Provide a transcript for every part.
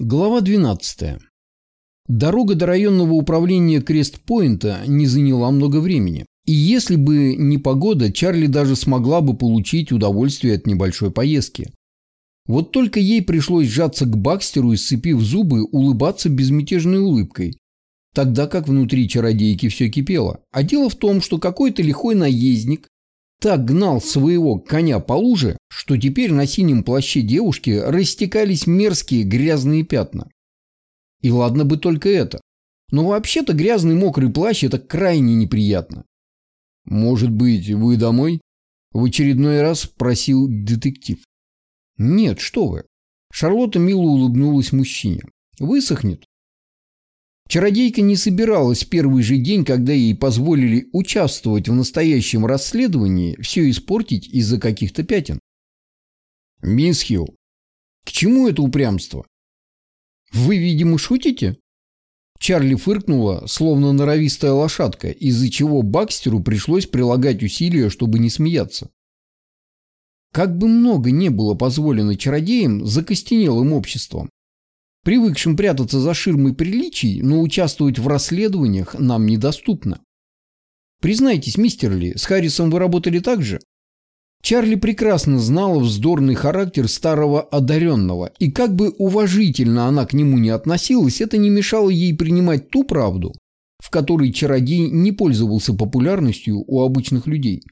Глава 12. Дорога до районного управления Крест-Пойнта не заняла много времени. И если бы не погода, Чарли даже смогла бы получить удовольствие от небольшой поездки. Вот только ей пришлось сжаться к Бакстеру и, сцепив зубы, улыбаться безмятежной улыбкой, тогда как внутри чародейки все кипело. А дело в том, что какой-то лихой наездник так гнал своего коня по луже, что теперь на синем плаще девушки растекались мерзкие грязные пятна. И ладно бы только это. Но вообще-то грязный мокрый плащ – это крайне неприятно. «Может быть, вы домой?» – в очередной раз просил детектив. «Нет, что вы». Шарлотта мило улыбнулась мужчине. «Высохнет. Чародейка не собиралась в первый же день, когда ей позволили участвовать в настоящем расследовании, все испортить из-за каких-то пятен. «Мисс Хилл, к чему это упрямство?» «Вы, видимо, шутите?» Чарли фыркнула, словно норовистая лошадка, из-за чего Бакстеру пришлось прилагать усилия, чтобы не смеяться. Как бы много не было позволено чародеям закостенелым обществом, привыкшим прятаться за ширмой приличий, но участвовать в расследованиях нам недоступно. Признайтесь, мистер Ли, с Харрисом вы работали так же? Чарли прекрасно знала вздорный характер старого одаренного, и как бы уважительно она к нему не относилась, это не мешало ей принимать ту правду, в которой чародей не пользовался популярностью у обычных людей.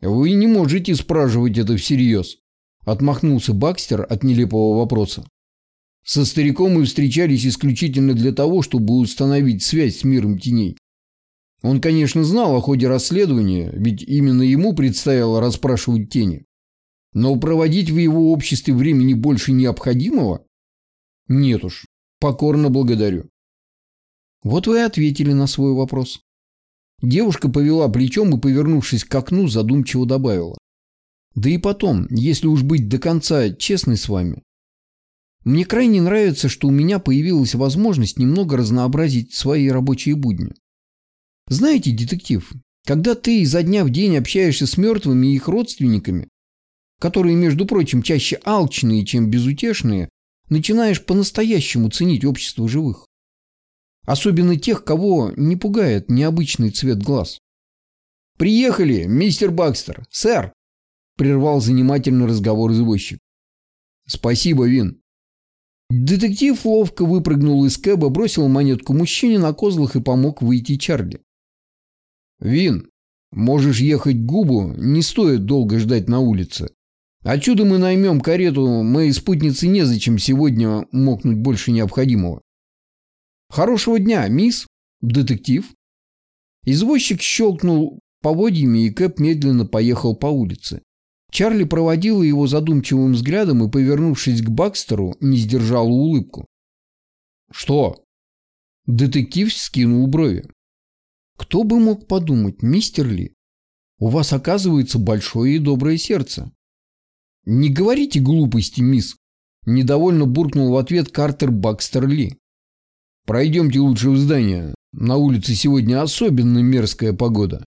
«Вы не можете спрашивать это всерьез», – отмахнулся Бакстер от нелепого вопроса. Со стариком мы встречались исключительно для того, чтобы установить связь с миром теней. Он, конечно, знал о ходе расследования, ведь именно ему предстояло расспрашивать тени. Но проводить в его обществе времени больше необходимого? Нет уж, покорно благодарю. Вот вы и ответили на свой вопрос. Девушка повела плечом и, повернувшись к окну, задумчиво добавила. Да и потом, если уж быть до конца честной с вами, мне крайне нравится, что у меня появилась возможность немного разнообразить свои рабочие будни. Знаете, детектив, когда ты изо дня в день общаешься с мертвыми и их родственниками, которые, между прочим, чаще алчные, чем безутешные, начинаешь по-настоящему ценить общество живых. Особенно тех, кого не пугает необычный цвет глаз. «Приехали, мистер Бакстер! Сэр!» – прервал занимательный разговор извозчик. «Спасибо, Вин. Детектив ловко выпрыгнул из кэба, бросил монетку мужчине на козлах и помог выйти Чарли. «Вин, можешь ехать к губу, не стоит долго ждать на улице. Отсюда мы наймем карету, моей спутнице незачем сегодня мокнуть больше необходимого». «Хорошего дня, мисс, детектив». Извозчик щелкнул поводьями, и Кэп медленно поехал по улице. Чарли проводила его задумчивым взглядом и, повернувшись к Бакстеру, не сдержала улыбку. «Что?» Детектив скинул брови. «Кто бы мог подумать, мистер Ли? У вас, оказывается, большое и доброе сердце». «Не говорите глупости, мисс!» Недовольно буркнул в ответ Картер Бакстер Ли. «Пройдемте лучше в здание. На улице сегодня особенно мерзкая погода».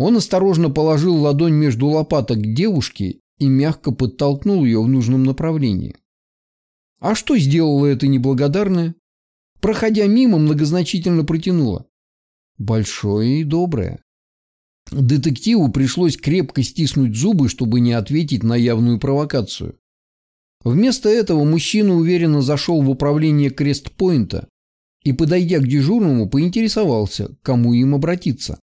Он осторожно положил ладонь между лопаток девушки и мягко подтолкнул ее в нужном направлении. А что сделала эта неблагодарная? Проходя мимо, многозначительно протянула. Большое и доброе. Детективу пришлось крепко стиснуть зубы, чтобы не ответить на явную провокацию. Вместо этого мужчина уверенно зашел в управление Крестпойнта и, подойдя к дежурному, поинтересовался, к кому им обратиться.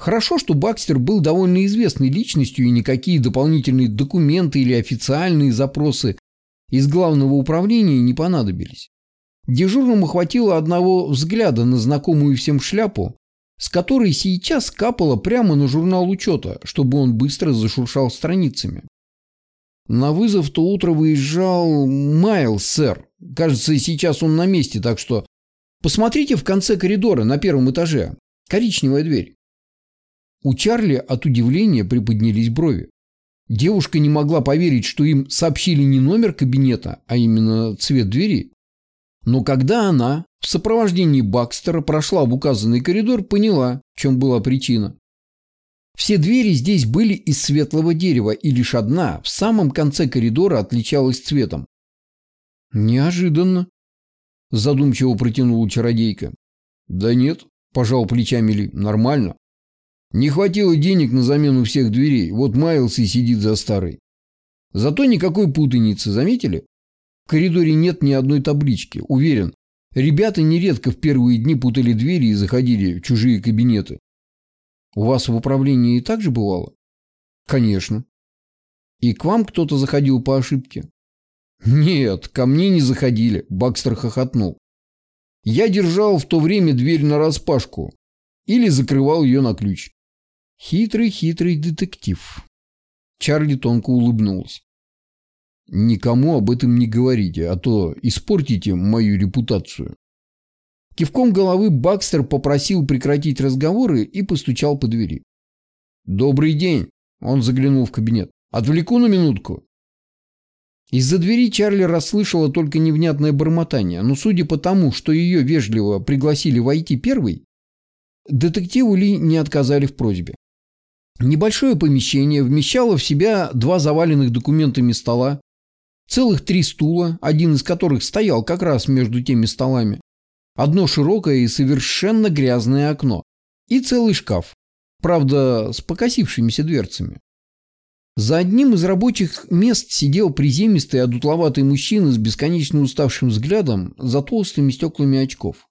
Хорошо, что Бакстер был довольно известной личностью и никакие дополнительные документы или официальные запросы из главного управления не понадобились. Дежурному хватило одного взгляда на знакомую всем шляпу, с которой сейчас капало прямо на журнал учета, чтобы он быстро зашуршал страницами. На вызов то утро выезжал Майлз, сэр. Кажется, сейчас он на месте, так что... Посмотрите в конце коридора на первом этаже. Коричневая дверь. У Чарли от удивления приподнялись брови. Девушка не могла поверить, что им сообщили не номер кабинета, а именно цвет двери. Но когда она в сопровождении Бакстера прошла в указанный коридор, поняла, в чем была причина. Все двери здесь были из светлого дерева, и лишь одна в самом конце коридора отличалась цветом. Неожиданно. Задумчиво протянула чародейка. Да нет, пожал плечами Ли, нормально. Не хватило денег на замену всех дверей, вот маялся и сидит за старой. Зато никакой путаницы, заметили? В коридоре нет ни одной таблички, уверен. Ребята нередко в первые дни путали двери и заходили в чужие кабинеты. У вас в управлении и так же бывало? Конечно. И к вам кто-то заходил по ошибке? Нет, ко мне не заходили, Бакстер хохотнул. Я держал в то время дверь на распашку или закрывал ее на ключ. Хитрый-хитрый детектив. Чарли тонко улыбнулась. Никому об этом не говорите, а то испортите мою репутацию. Кивком головы Бакстер попросил прекратить разговоры и постучал по двери. «Добрый день!» Он заглянул в кабинет. «Отвлеку на минутку». Из-за двери Чарли расслышала только невнятное бормотание, но судя по тому, что ее вежливо пригласили войти первой, детективу Ли не отказали в просьбе. Небольшое помещение вмещало в себя два заваленных документами стола, целых три стула, один из которых стоял как раз между теми столами, одно широкое и совершенно грязное окно и целый шкаф, правда, с покосившимися дверцами. За одним из рабочих мест сидел приземистый одутловатый мужчина с бесконечно уставшим взглядом за толстыми стеклами очков.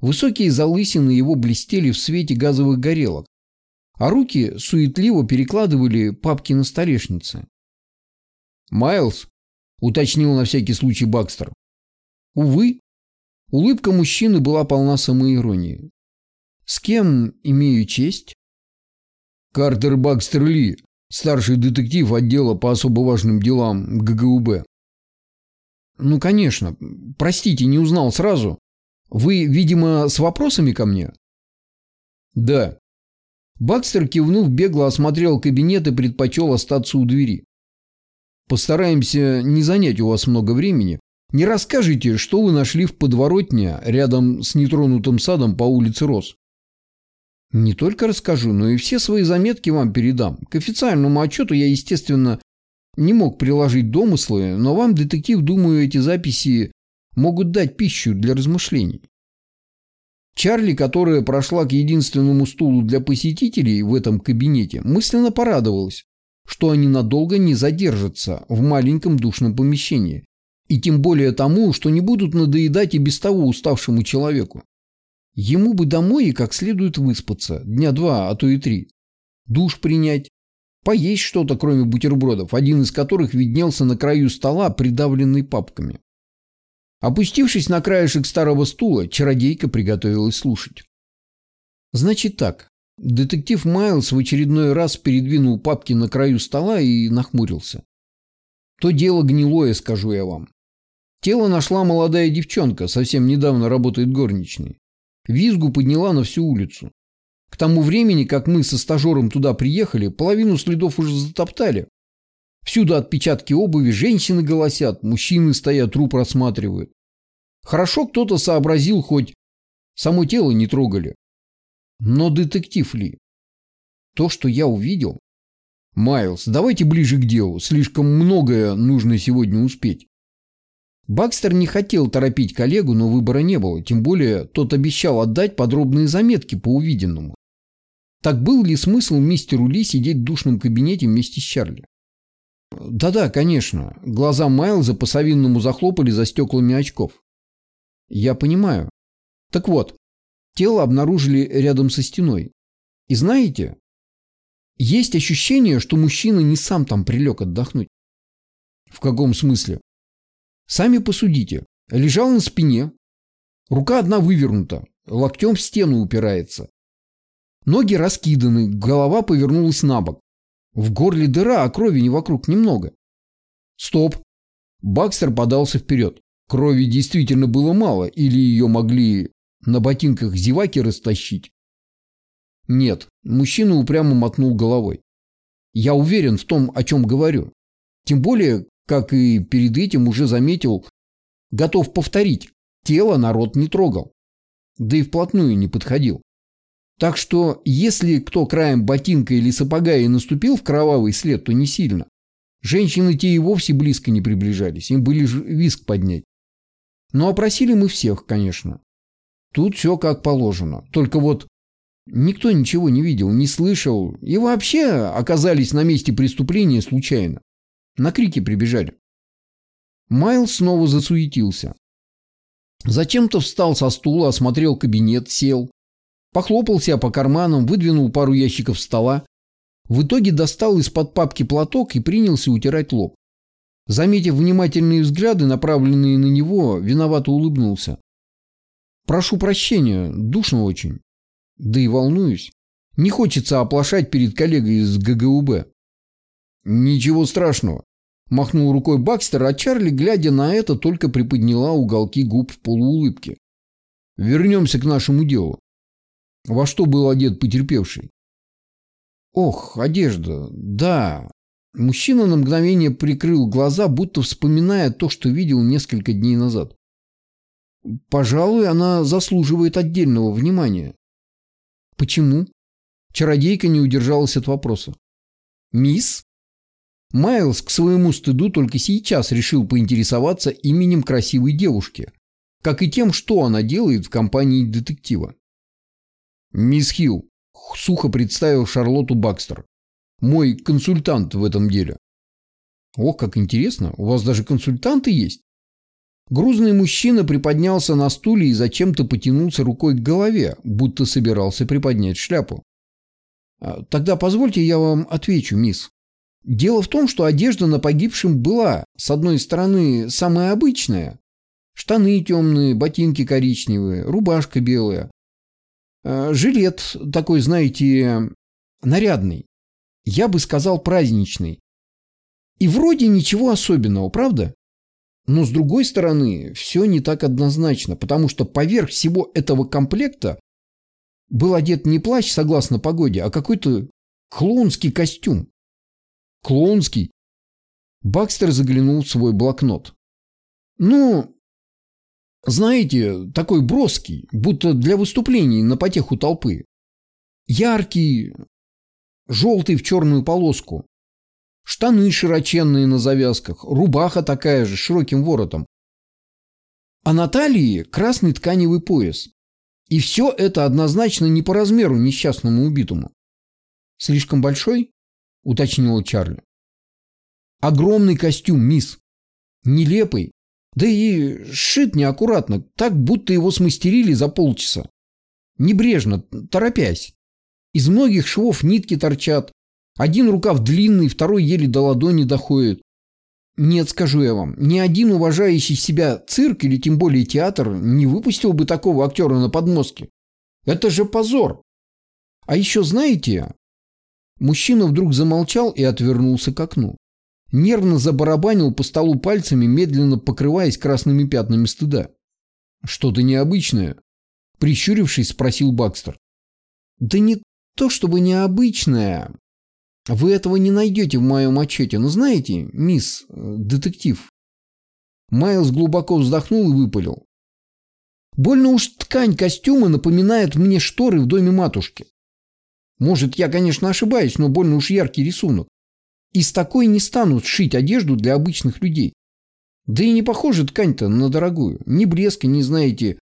Высокие залысины его блестели в свете газовых горелок, а руки суетливо перекладывали папки на столешнице. «Майлз?» – уточнил на всякий случай Бакстер. Увы, улыбка мужчины была полна самоиронии. «С кем имею честь?» «Картер Бакстер Ли, старший детектив отдела по особо важным делам ГГУБ». «Ну, конечно. Простите, не узнал сразу. Вы, видимо, с вопросами ко мне?» «Да», Бакстер, кивнув, бегло осмотрел кабинет и предпочел остаться у двери. «Постараемся не занять у вас много времени. Не расскажите, что вы нашли в подворотне рядом с нетронутым садом по улице Рос?» «Не только расскажу, но и все свои заметки вам передам. К официальному отчету я, естественно, не мог приложить домыслы, но вам, детектив, думаю, эти записи могут дать пищу для размышлений. Чарли, которая прошла к единственному стулу для посетителей в этом кабинете, мысленно порадовалась, что они надолго не задержатся в маленьком душном помещении. И тем более тому, что не будут надоедать и без того уставшему человеку. Ему бы домой и как следует выспаться, дня два, а то и три. Душ принять, поесть что-то, кроме бутербродов, один из которых виднелся на краю стола, придавленный папками. Опустившись на краешек старого стула, чародейка приготовилась слушать. Значит так. Детектив Майлз в очередной раз передвинул папки на краю стола и нахмурился. То дело гнилое, скажу я вам. Тело нашла молодая девчонка, совсем недавно работает горничной. Визгу подняла на всю улицу. К тому времени, как мы со стажером туда приехали, половину следов уже затоптали. Всюду отпечатки обуви, женщины голосят, мужчины стоят, труп рассматривают. Хорошо кто-то сообразил, хоть само тело не трогали. Но детектив ли? То, что я увидел... Майлз, давайте ближе к делу, слишком многое нужно сегодня успеть. Бакстер не хотел торопить коллегу, но выбора не было, тем более тот обещал отдать подробные заметки по увиденному. Так был ли смысл мистеру Ли сидеть в душном кабинете вместе с Чарли? Да-да, конечно. Глаза Майлза по-совинному захлопали за стеклами очков. Я понимаю. Так вот, тело обнаружили рядом со стеной. И знаете, есть ощущение, что мужчина не сам там прилег отдохнуть. В каком смысле? Сами посудите. Лежал на спине. Рука одна вывернута. Локтем в стену упирается. Ноги раскиданы, голова повернулась на бок. В горле дыра, а крови не вокруг немного. Стоп. Бакстер подался вперед. Крови действительно было мало, или ее могли на ботинках зеваки растащить? Нет, мужчина упрямо мотнул головой. Я уверен в том, о чем говорю. Тем более, как и перед этим уже заметил, готов повторить, тело народ не трогал. Да и вплотную не подходил. Так что, если кто краем ботинка или сапога и наступил в кровавый след, то не сильно. Женщины те и вовсе близко не приближались, им были виск поднять. Но опросили мы всех, конечно. Тут все как положено. Только вот никто ничего не видел, не слышал и вообще оказались на месте преступления случайно. На крики прибежали. Майл снова засуетился. Зачем-то встал со стула, осмотрел кабинет, сел. Похлопал себя по карманам, выдвинул пару ящиков стола. В итоге достал из-под папки платок и принялся утирать лоб. Заметив внимательные взгляды, направленные на него, виновато улыбнулся. «Прошу прощения, душно очень. Да и волнуюсь. Не хочется оплошать перед коллегой из ГГУБ». «Ничего страшного. Махнул рукой Бакстер, а Чарли, глядя на это, только приподняла уголки губ в полуулыбке. Вернемся к нашему делу. Во что был одет потерпевший? Ох, одежда, да. Мужчина на мгновение прикрыл глаза, будто вспоминая то, что видел несколько дней назад. Пожалуй, она заслуживает отдельного внимания. Почему? Чародейка не удержалась от вопроса. Мисс? Майлз к своему стыду только сейчас решил поинтересоваться именем красивой девушки, как и тем, что она делает в компании детектива. «Мисс Хилл», — сухо представил Шарлотту Бакстер, — «мой консультант в этом деле». «Ох, как интересно, у вас даже консультанты есть?» Грузный мужчина приподнялся на стуле и зачем-то потянулся рукой к голове, будто собирался приподнять шляпу. «А, «Тогда позвольте я вам отвечу, мисс. Дело в том, что одежда на погибшем была, с одной стороны, самая обычная. Штаны темные, ботинки коричневые, рубашка белая. Э, жилет такой, знаете, нарядный. Я бы сказал праздничный. И вроде ничего особенного, правда? Но с другой стороны, все не так однозначно, потому что поверх всего этого комплекта был одет не плащ, согласно погоде, а какой-то клоунский костюм. Клоунский. Бакстер заглянул в свой блокнот. Ну, знаете, такой броский, будто для выступлений на потеху толпы. Яркий, желтый в черную полоску. Штаны широченные на завязках, рубаха такая же, с широким воротом. А на талии красный тканевый пояс. И все это однозначно не по размеру несчастному убитому. Слишком большой? – уточнила Чарли. «Огромный костюм, мисс. Нелепый. Да и сшит неаккуратно, так будто его смастерили за полчаса. Небрежно, торопясь. Из многих швов нитки торчат. Один рукав длинный, второй еле до ладони доходит. Нет, скажу я вам, ни один уважающий себя цирк или тем более театр не выпустил бы такого актера на подмостке. Это же позор. А еще знаете, Мужчина вдруг замолчал и отвернулся к окну. Нервно забарабанил по столу пальцами, медленно покрываясь красными пятнами стыда. «Что-то необычное?» Прищурившись, спросил Бакстер. «Да не то чтобы необычное. Вы этого не найдете в моем отчете. Но знаете, мисс, э, детектив...» Майлз глубоко вздохнул и выпалил. «Больно уж ткань костюма напоминает мне шторы в доме матушки. Может, я, конечно, ошибаюсь, но больно уж яркий рисунок. Из такой не станут шить одежду для обычных людей. Да и не похожа ткань-то на дорогую. Ни блеска, ни, знаете,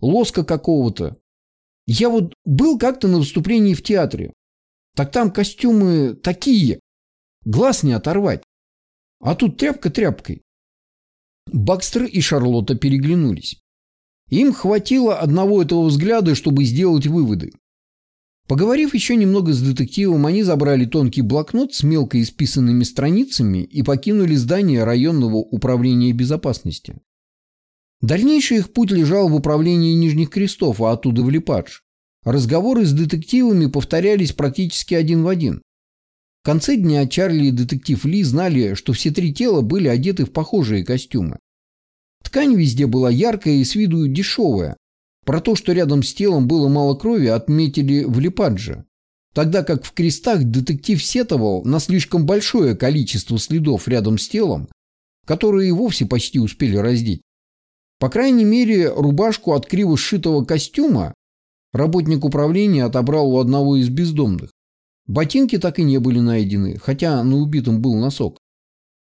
лоска какого-то. Я вот был как-то на выступлении в театре. Так там костюмы такие. Глаз не оторвать. А тут тряпка тряпкой. Бакстер и Шарлотта переглянулись. Им хватило одного этого взгляда, чтобы сделать выводы. Поговорив еще немного с детективом, они забрали тонкий блокнот с мелко исписанными страницами и покинули здание районного управления безопасности. Дальнейший их путь лежал в управлении Нижних Крестов, а оттуда в Липадж. Разговоры с детективами повторялись практически один в один. В конце дня Чарли и детектив Ли знали, что все три тела были одеты в похожие костюмы. Ткань везде была яркая и с виду дешевая, про то, что рядом с телом было мало крови, отметили в Липадже. Тогда как в крестах детектив сетовал на слишком большое количество следов рядом с телом, которые и вовсе почти успели раздеть. По крайней мере, рубашку от криво сшитого костюма работник управления отобрал у одного из бездомных. Ботинки так и не были найдены, хотя на убитом был носок.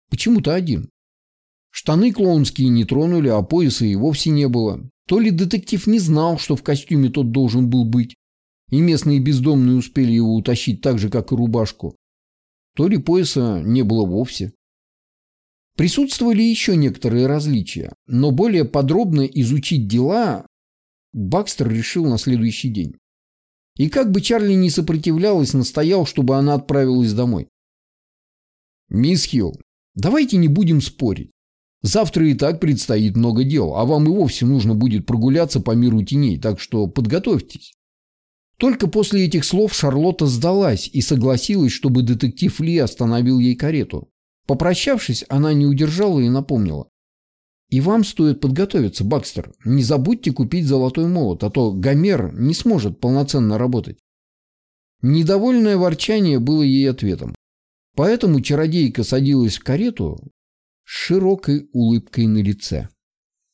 Почему-то один. Штаны клоунские не тронули, а пояса и вовсе не было. То ли детектив не знал, что в костюме тот должен был быть, и местные бездомные успели его утащить так же, как и рубашку, то ли пояса не было вовсе. Присутствовали еще некоторые различия, но более подробно изучить дела Бакстер решил на следующий день. И как бы Чарли не сопротивлялась, настоял, чтобы она отправилась домой. «Мисс Хилл, давайте не будем спорить. Завтра и так предстоит много дел, а вам и вовсе нужно будет прогуляться по миру теней, так что подготовьтесь». Только после этих слов Шарлотта сдалась и согласилась, чтобы детектив Ли остановил ей карету. Попрощавшись, она не удержала и напомнила. И вам стоит подготовиться, Бакстер. Не забудьте купить золотой молот, а то Гомер не сможет полноценно работать. Недовольное ворчание было ей ответом. Поэтому чародейка садилась в карету широкой улыбкой на лице.